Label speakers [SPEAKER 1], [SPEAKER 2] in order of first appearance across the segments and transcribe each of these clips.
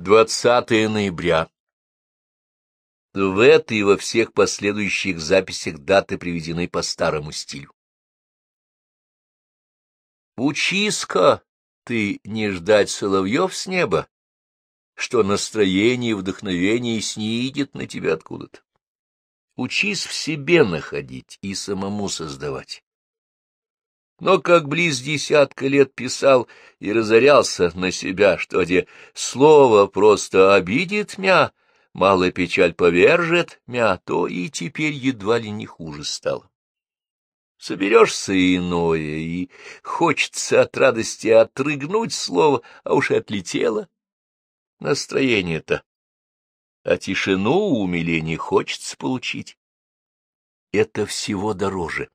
[SPEAKER 1] 20 ноября. В этой и во всех последующих записях даты приведены по старому стилю. Учись-ка ты не ждать соловьев с неба, что настроение и вдохновение снидет на тебя откуда-то. Учись в себе находить и самому создавать. Но как близ десятка лет писал и разорялся на себя, что где слово просто обидит мя, мало печаль повержет мя, то и теперь едва ли не хуже стало. Соберешься иное, и хочется от радости отрыгнуть слово, а уж и отлетело. Настроение-то. А тишину умиление хочется получить. Это всего дороже.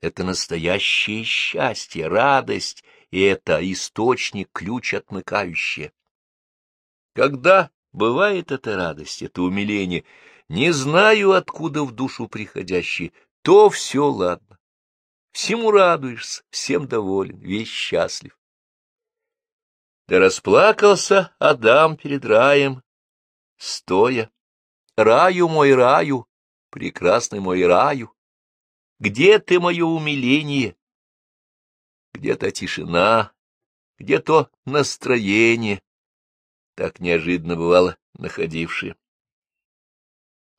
[SPEAKER 1] Это настоящее счастье, радость, и это источник, ключ отмыкающий. Когда бывает эта радость, это умиление, не знаю, откуда в душу приходящее, то все ладно. Всему радуешься, всем доволен, весь счастлив. Да расплакался Адам перед раем, стоя. Раю мой раю, прекрасный мой раю. Где ты, мое умиление? Где-то тишина, где-то настроение, так неожиданно бывало находившие.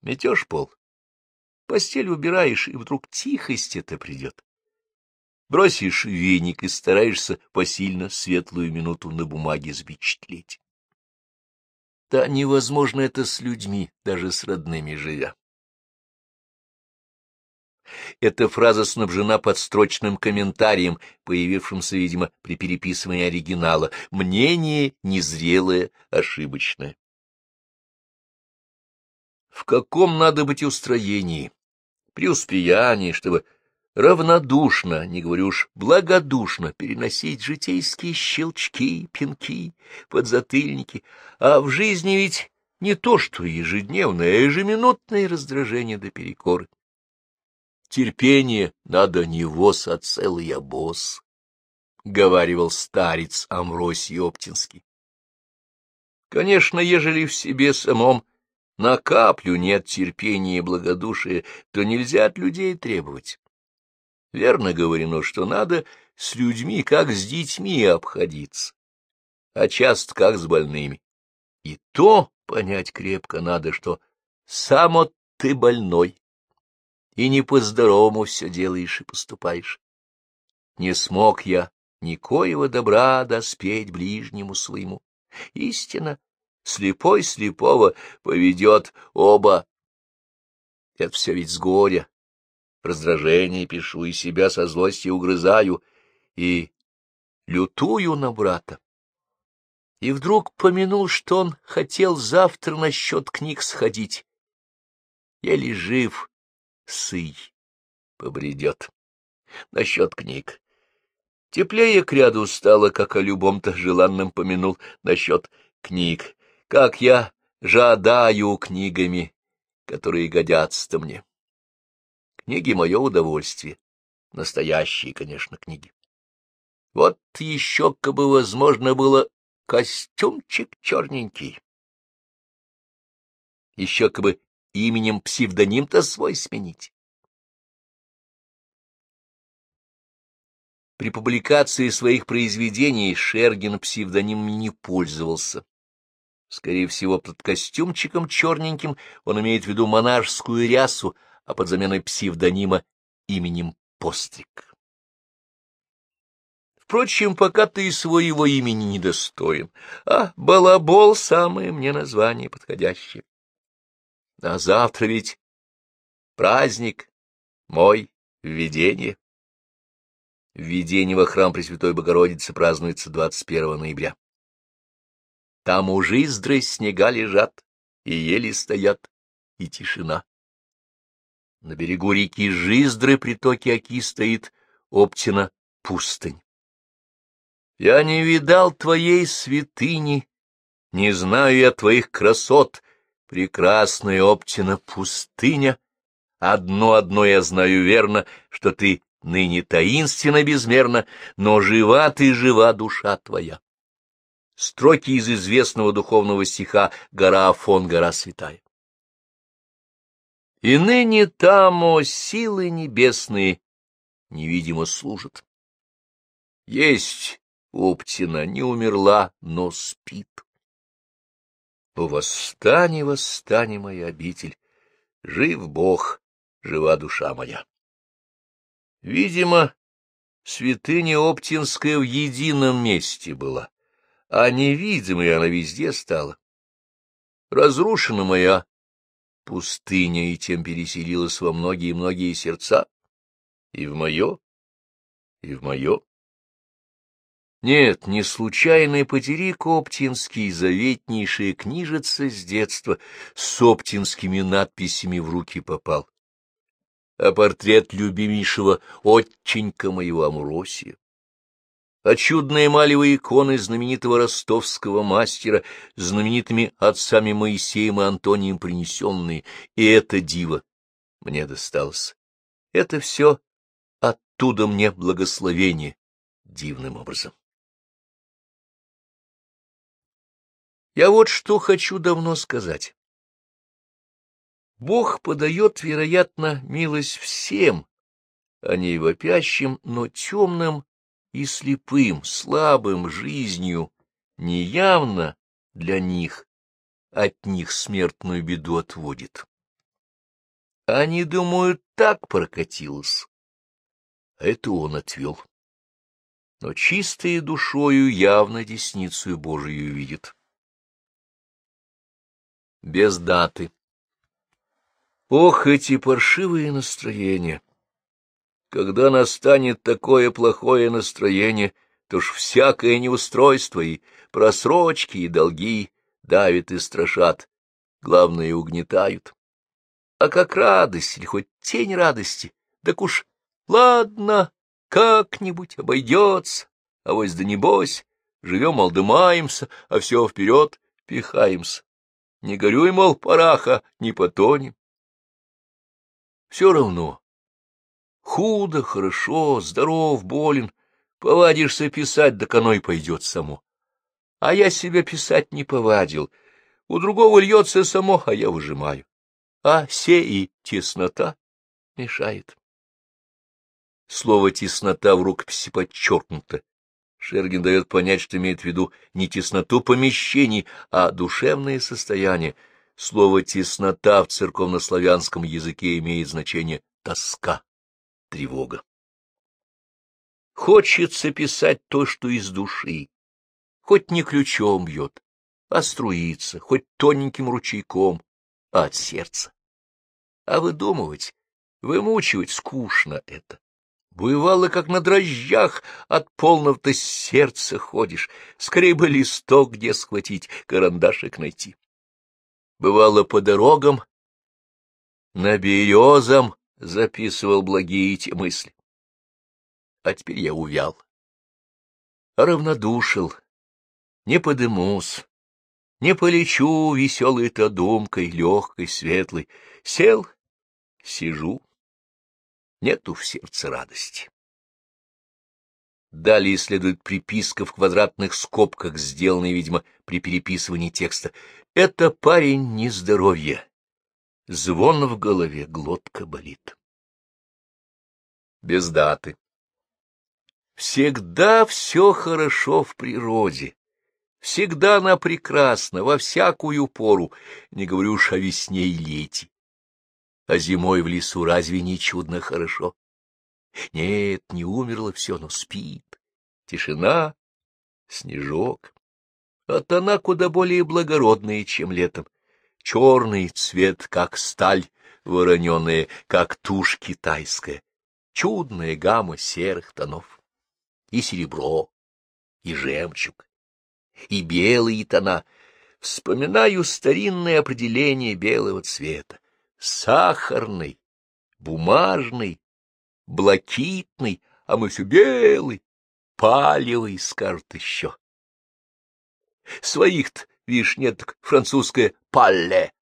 [SPEAKER 1] Метешь пол, постель убираешь, и вдруг тихость это придет. Бросишь веник и стараешься посильно светлую минуту на бумаге запечатлеть. Да невозможно это с людьми, даже с родными живя. Эта фраза снабжена подстрочным комментарием, появившимся, видимо, при переписывании оригинала. Мнение незрелое, ошибочное. В каком надо быть устроении, преуспеянии, чтобы равнодушно, не говорю уж благодушно, переносить житейские щелчки, пинки, подзатыльники, а в жизни ведь не то что ежедневное, а ежеминутное раздражение до перекоры. Терпение надо не воз, а целый обоз, — говаривал старец Амвросий Оптинский. Конечно, ежели в себе самом на каплю нет терпения и благодушия, то нельзя от людей требовать. Верно говорено, что надо с людьми, как с детьми, обходиться, а часто как с больными. И то понять крепко надо, что сам ты больной, и не по-здоровому все делаешь и поступаешь. Не смог я никоего добра доспеть ближнему своему. Истина, слепой слепого поведет оба. Это все ведь с горя. Раздражение пишу, и себя со злостью угрызаю, и лютую на брата. И вдруг помянул, что он хотел завтра насчет книг сходить. Еле жив, сый побредет. Насчет книг. Теплее к ряду стало, как о любом-то желанном помянул, насчет книг. Как я жадаю книгами, которые годятся-то мне. Книги — мое удовольствие. Настоящие, конечно, книги. Вот еще, как бы возможно было, костюмчик черненький. Еще, как бы именем псевдоним-то свой сменить. При публикации своих произведений Шергин псевдонимом не пользовался. Скорее всего, под костюмчиком черненьким он имеет в виду монашескую рясу, а под заменой псевдонима именем Постриг. Впрочем, пока ты и своего имени недостоин, а балабол — самое мне название подходящее. А завтра ведь праздник, мой, введение. Введение во храм Пресвятой Богородицы празднуется 21 ноября. Там у жиздры снега лежат, и ели стоят, и тишина. На берегу реки Жиздры притоки Оки стоит Оптина пустынь. Я не видал твоей святыни, не знаю я твоих красот, прекрасная Оптина пустыня. Одно-одно я знаю верно, что ты ныне таинственно безмерно, но жива ты, жива душа твоя. строки из известного духовного стиха «Гора Афон, гора святая». И ныне там, о, силы небесные, невидимо служат. Есть Оптина, не умерла, но спит. О, восстань, восстань, моя обитель, жив Бог, жива душа моя. Видимо, святыня Оптинская в едином месте была, а невидимой она везде стала. Разрушена моя пустыня и тем переселилась во многие-многие сердца, и в мое, и в мое. Нет, не случайный потерик Оптинский, заветнейшая книжица с детства, с оптинскими надписями в руки попал. А портрет любимейшего отченька моего Амуросия а чудные малевые иконы знаменитого ростовского мастера, знаменитыми отцами Моисеем и Антонием принесенные, и это диво мне досталось. Это все оттуда мне благословение дивным образом. Я вот что хочу давно сказать. Бог подает, вероятно, милость всем, а не вопящим, но темным и слепым, слабым жизнью, неявно для них от них смертную беду отводит. Они думают, так прокатилось. А это он отвел. Но чистой душою явно десницу Божию видит. Без даты. Ох, эти паршивые настроения! Когда настанет такое плохое настроение, то ж всякое неустройство и просрочки, и долги давят и страшат, главное, угнетают. А как радость или хоть тень радости, так уж ладно, как-нибудь обойдется, а вось да небось, живем, алдымаемся, а все вперед пихаемся. Не горюй, мол, параха, не потонем. Все равно, Худо, хорошо, здоров, болен. Повадишься писать, да оно и пойдет само. А я себя писать не повадил. У другого льется само, а я выжимаю. А се и теснота мешает. Слово «теснота» в рукописи подчеркнуто. Шергин дает понять, что имеет в виду не тесноту помещений, а душевное состояние. Слово «теснота» в церковнославянском языке имеет значение «тоска» тревога. Хочется писать то, что из души, хоть не ключом бьет, а струится, хоть тоненьким ручейком, а от сердца. А выдумывать, вымучивать скучно это. Бывало, как на дрожжах от полного-то сердца ходишь, скорее бы листок где схватить, карандашик найти. Бывало по дорогам, на березам, записывал благие эти мысли. А теперь я увял. Равнодушил, не подымусь, не полечу веселой-то думкой, легкой, светлой. Сел, сижу, нету в сердце радости. Далее следует приписка в квадратных скобках, сделанная, видимо, при переписывании текста. Это парень нездоровье. Звон в голове, глотка болит. Без даты. Всегда все хорошо в природе. Всегда она прекрасна, во всякую пору, не говорю уж о весне и лете. А зимой в лесу разве не чудно хорошо? Нет, не умерло все, но спит. Тишина, снежок. А тона куда более благородные, чем летом черный цвет, как сталь вороненая, как тушь китайская, чудная гамма серых тонов, и серебро, и жемчуг, и белые тона. Вспоминаю старинное определение белого цвета. Сахарный, бумажный, блакитный, а мы все белый, палевый, скажут еще. Своих-то Видишь, нет так французское «палле»,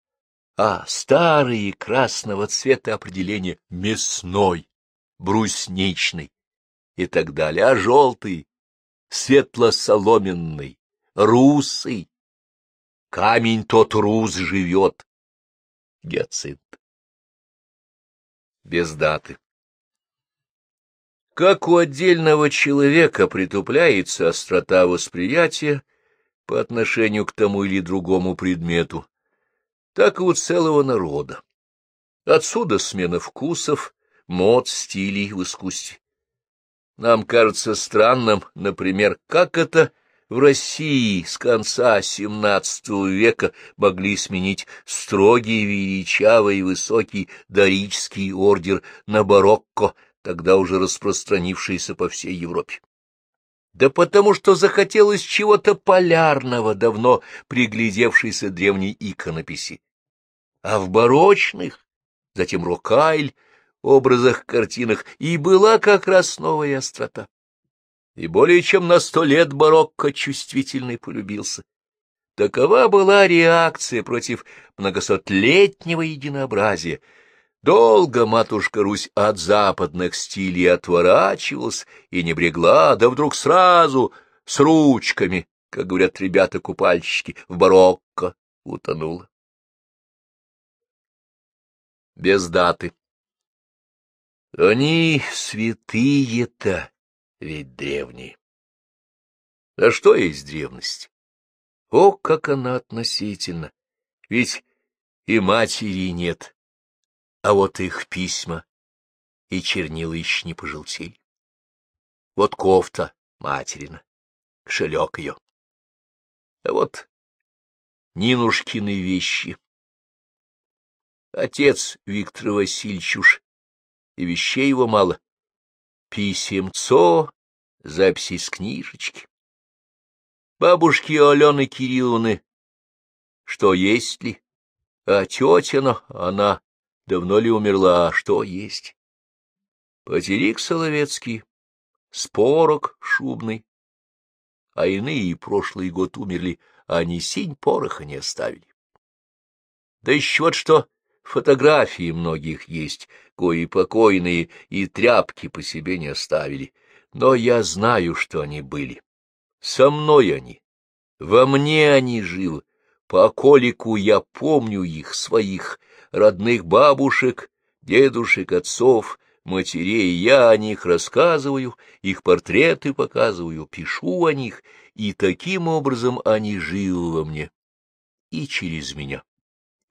[SPEAKER 1] а старые красного цвета определения «мясной», «брусничный» и так далее, а желтый — светло-соломенный, русый. Камень тот рус живет. Гиацинт. Без даты. Как у отдельного человека притупляется острота восприятия по отношению к тому или другому предмету, так и у целого народа. Отсюда смена вкусов, мод, стилей в искусстве. Нам кажется странным, например, как это в России с конца XVII века могли сменить строгий, величавый и высокий дорический ордер на барокко, тогда уже распространившийся по всей Европе. Да потому что захотелось чего-то полярного, давно приглядевшейся древней иконописи. А в барочных, затем рокайль, образах, картинах и была как раз новая острота и более чем на сто лет барокко чувствительный полюбился. Такова была реакция против многосотлетнего единообразия. Долго матушка Русь от западных стилей отворачивалась и не брегла, да вдруг сразу с ручками, как говорят ребята-купальщики, в барокко утонула. Без даты. Они святые-то, ведь древние. А что есть древность? О, как она относительно! Ведь и матери нет, а вот их письма и чернила еще не пожелтели. Вот кофта материна, кошелек ее. А вот Нинушкины вещи. Отец Виктор Васильевич уж, и вещей его мало, писемцо, записи из книжечки. Бабушки Алены Кирилловны, что есть ли? А тетина, она давно ли умерла, а что есть? Потерик Соловецкий, спорок шубный, а иные прошлый год умерли, а ни синь пороха не оставили. Да еще вот что Фотографии многих есть, кои покойные и тряпки по себе не оставили. Но я знаю, что они были. Со мной они. Во мне они живы. По колику я помню их, своих, родных бабушек, дедушек, отцов, матерей. Я о них рассказываю, их портреты показываю, пишу о них, и таким образом они живы во мне. И через меня.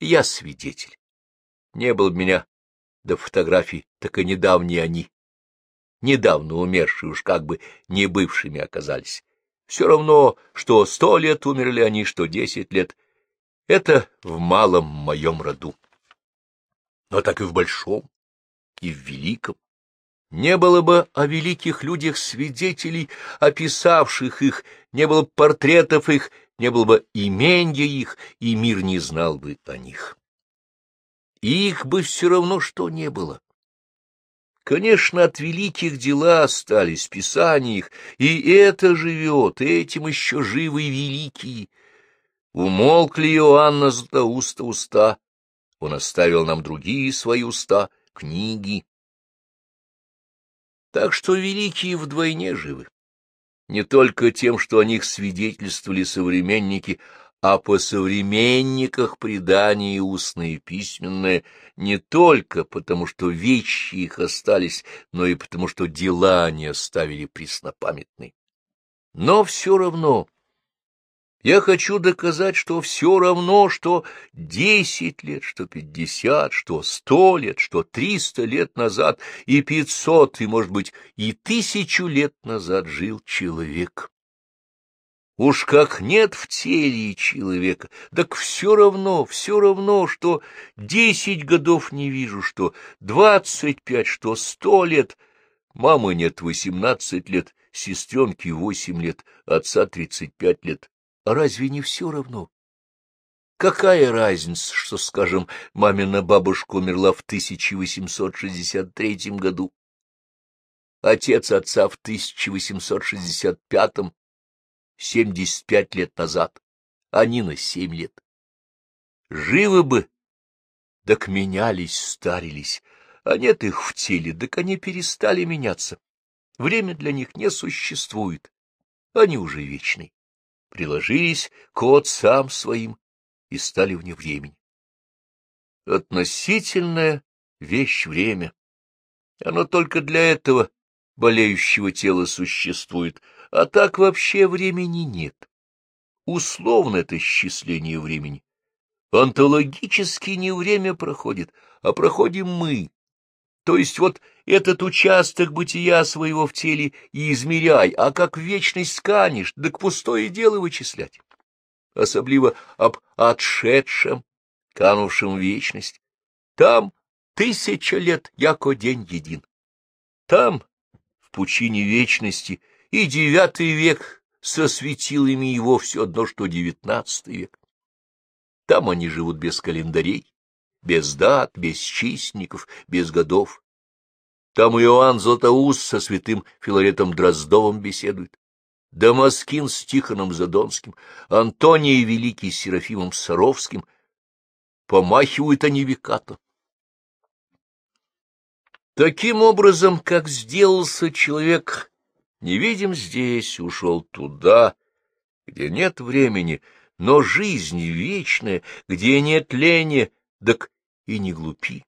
[SPEAKER 1] Я свидетель. Не было меня до фотографий, так и недавние они. Недавно умершие уж как бы не бывшими оказались. Все равно, что сто лет умерли они, что десять лет. Это в малом моем роду. Но так и в большом, и в великом. Не было бы о великих людях свидетелей, описавших их, не было бы портретов их, не было бы именья их, и мир не знал бы о них. Их бы все равно что не было. Конечно, от великих дела остались, писания их, и это живет, этим еще живы великие. Умолкли Иоанна Златоуста уста, он оставил нам другие свои уста, книги. Так что великие вдвойне живы. Не только тем, что о них свидетельствовали современники, а по современниках предания устное и письменное не только потому, что вещи их остались, но и потому, что дела они оставили преснопамятные. Но все равно я хочу доказать, что все равно, что десять лет, что пятьдесят, что сто лет, что триста лет назад и пятьсот, и, может быть, и тысячу лет назад жил человек Уж как нет в теле человека, так все равно, все равно, что десять годов не вижу, что двадцать пять, что сто лет. Мамы нет восемнадцать лет, сестренки восемь лет, отца тридцать пять лет. А разве не все равно? Какая разница, что, скажем, мамина бабушка умерла в 1863 году, отец отца в 1865 семьдесят пять лет назад, а Нина семь лет. Живы бы, так менялись, старились, а нет их в теле, так они перестали меняться. Время для них не существует, они уже вечны. приложились к отцам своим и стали вне времени. Относительная вещь время. Оно только для этого болеющего тела существует, а так вообще времени нет. Условно это счисление времени. Онтологически не время проходит, а проходим мы. То есть вот этот участок бытия своего в теле и измеряй, а как вечность сканешь, да к пустое дело вычислять. Особливо об отшедшем, канувшем вечность. Там тысяча лет, яко день един. Там, в пучине вечности, и девятый век со светилами его все одно, что девятнадцатый век. Там они живут без календарей, без дат, без чистников, без годов. Там Иоанн Златоуст со святым Филаретом Дроздовым беседует, Дамаскин с Тихоном Задонским, Антоний Великий с Серафимом Саровским. Помахивают они века-то. Таким образом, как сделался человек невидим здесь, ушел туда, где нет времени, но жизнь вечная, где нет лени, так и не глупи.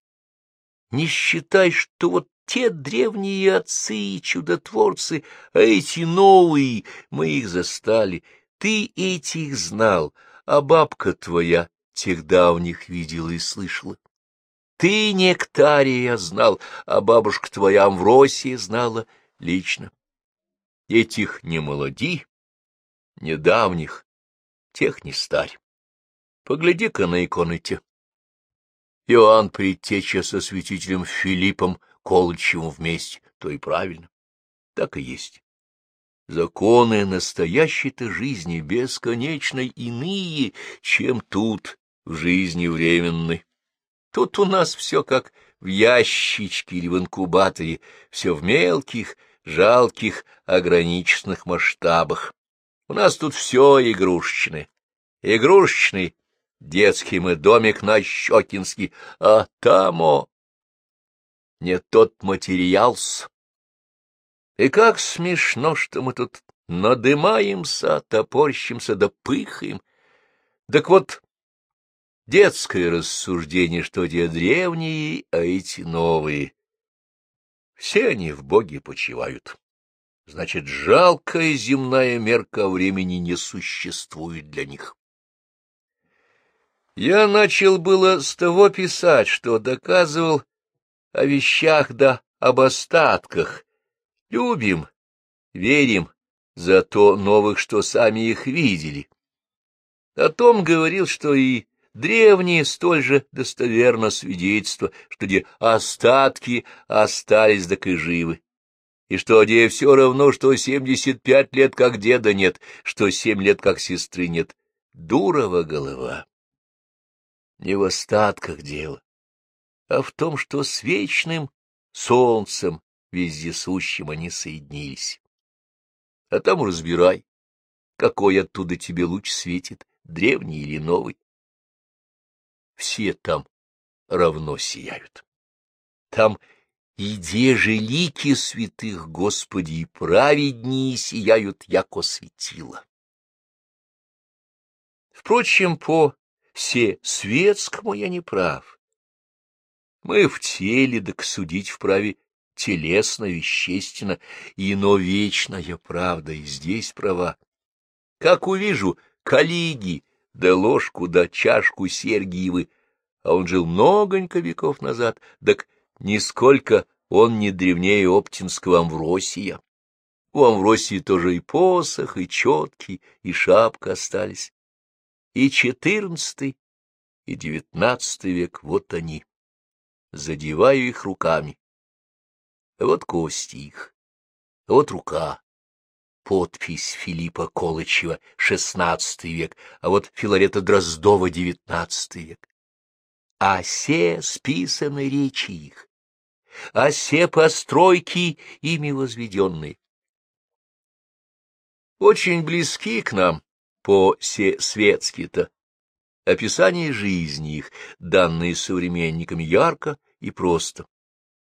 [SPEAKER 1] Не считай, что вот те древние отцы и чудотворцы, а эти новые, мы их застали. Ты этих знал, а бабка твоя тех давних видела и слышала. Ты нектария знал, а бабушка твоя Амвросия знала лично. Этих не молоди, недавних, тех не старь. Погляди-ка на иконы те. Иоанн Предтеча со святителем Филиппом Колычевым вместе, то и правильно. Так и есть. Законы настоящей-то жизни бесконечно иные, чем тут, в жизни временной. Тут у нас все как в ящичке или в инкубаторе, все в мелких, жалких, ограниченных масштабах. У нас тут все игрушечное. Игрушечный детский мы домик на Щекинский, а тамо не тот материал-с. И как смешно, что мы тут надымаемся, топорщимся да пыхаем. Так вот, детское рассуждение, что те древние, а эти новые. Все они в Боге почивают. Значит, жалкая земная мерка времени не существует для них. Я начал было с того писать, что доказывал о вещах да об остатках. Любим, верим, зато новых, что сами их видели. О том говорил, что и древние столь же достоверно свидетельство, что где остатки остались да и живы и что где все равно, что семьдесят пять лет как деда нет, что семь лет как сестры нет. Дурова голова. Не в остатках дело, а в том, что с вечным солнцем вездесущим они соединились. А там разбирай, какой оттуда тебе луч светит, древний или новый. Все там равно сияют. Там и где же лики святых Господи и праведнее сияют, яко светило. Впрочем, по все светскому я не прав. Мы в теле, так судить вправе телесно, вещественно, ино вечная правда, и здесь права. Как увижу коллеги, да ложку, да чашку Сергиевы, а он жил многонько веков назад, так Нисколько он не древнее Оптинского Амвросия. У Амвросии тоже и посох, и четкий, и шапка остались. И четырнадцатый, и девятнадцатый век — вот они. Задеваю их руками. Вот кости их, вот рука. Подпись Филиппа Колычева, шестнадцатый век, а вот Филарета Дроздова, девятнадцатый век. А все списаны речи их а все постройки, ими возведенные. Очень близки к нам по-светски-то описание жизни их, данные современниками ярко и просто.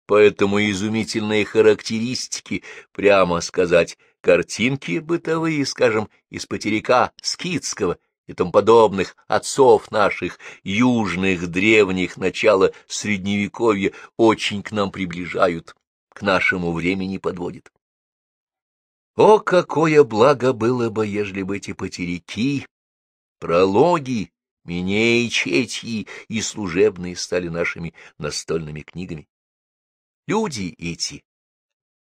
[SPEAKER 1] Поэтому изумительные характеристики, прямо сказать, картинки бытовые, скажем, из потеряка скидского и тому подобных отцов наших, южных, древних, начала Средневековья, очень к нам приближают, к нашему времени подводят. О, какое благо было бы, ежели бы эти потеряки, прологи, минеи, и служебные стали нашими настольными книгами. Люди эти,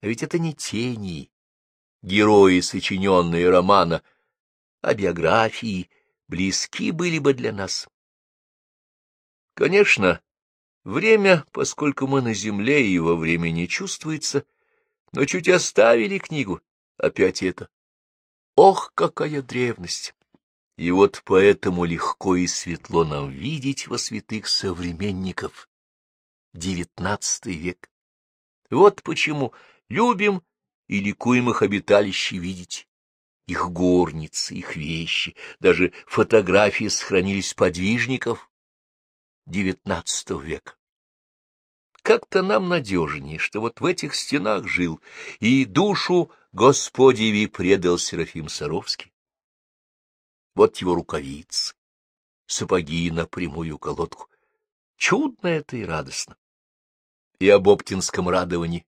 [SPEAKER 1] а ведь это не тени, герои, сочиненные романа, а биографии, близки были бы для нас. Конечно, время, поскольку мы на земле, и во времени чувствуется, но чуть оставили книгу, опять это. Ох, какая древность! И вот поэтому легко и светло нам видеть во святых современников. Девятнадцатый век. Вот почему любим и ликуем их обиталище видеть их горницы, их вещи, даже фотографии сохранились подвижников XIX века. Как-то нам надежнее, что вот в этих стенах жил, и душу Господеви предал Серафим Саровский. Вот его рукавицы, сапоги на прямую колодку. Чудно это и радостно. И об Оптинском радовании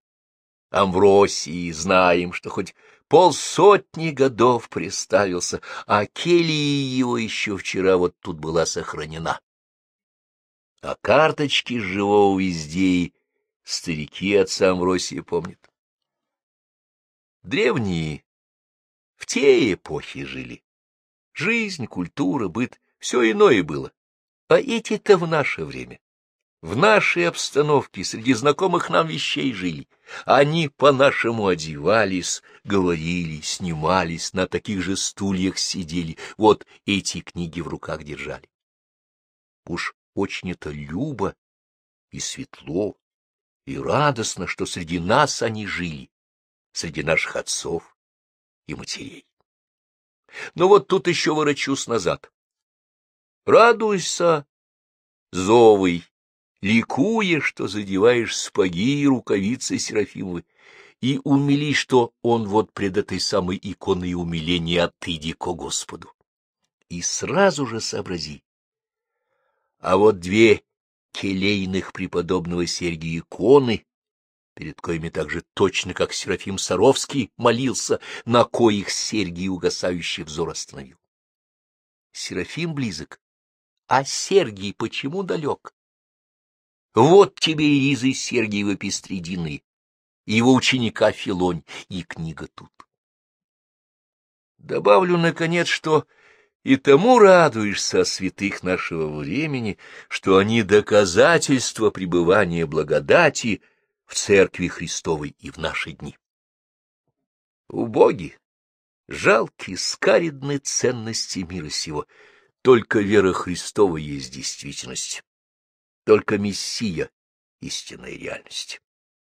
[SPEAKER 1] Амвросии знаем, что хоть полсотни годов приставился, а келья его еще вчера вот тут была сохранена. А карточки живого везде старики отца Амвросия помнят. Древние в те эпохи жили. Жизнь, культура, быт — все иное было. А эти-то в наше время в нашей обстановке среди знакомых нам вещей жили. Они по-нашему одевались, говорили, снимались, на таких же стульях сидели, вот эти книги в руках держали. Уж очень это любо и светло, и радостно, что среди нас они жили, среди наших отцов и матерей. Но вот тут еще ворочусь назад. Радуйся, зовый, ликуя, что задеваешь спаги и рукавицы Серафимовы, и умились, что он вот пред этой самой иконой умиления отыди ко Господу. И сразу же сообрази. А вот две келейных преподобного Сергия иконы, перед коими так же точно, как Серафим Саровский молился, на коих Сергий угасающий взор остановил. Серафим близок, а Сергий почему далек? Вот тебе и ризы Сергиева Пестредины, его ученика Филонь, и книга тут. Добавлю, наконец, что и тому радуешься о святых нашего времени, что они доказательство пребывания благодати в Церкви Христовой и в наши дни. Убоги, жалкие, скаридные ценности мира сего, только вера Христова есть действительность только Мессия — истинная реальность.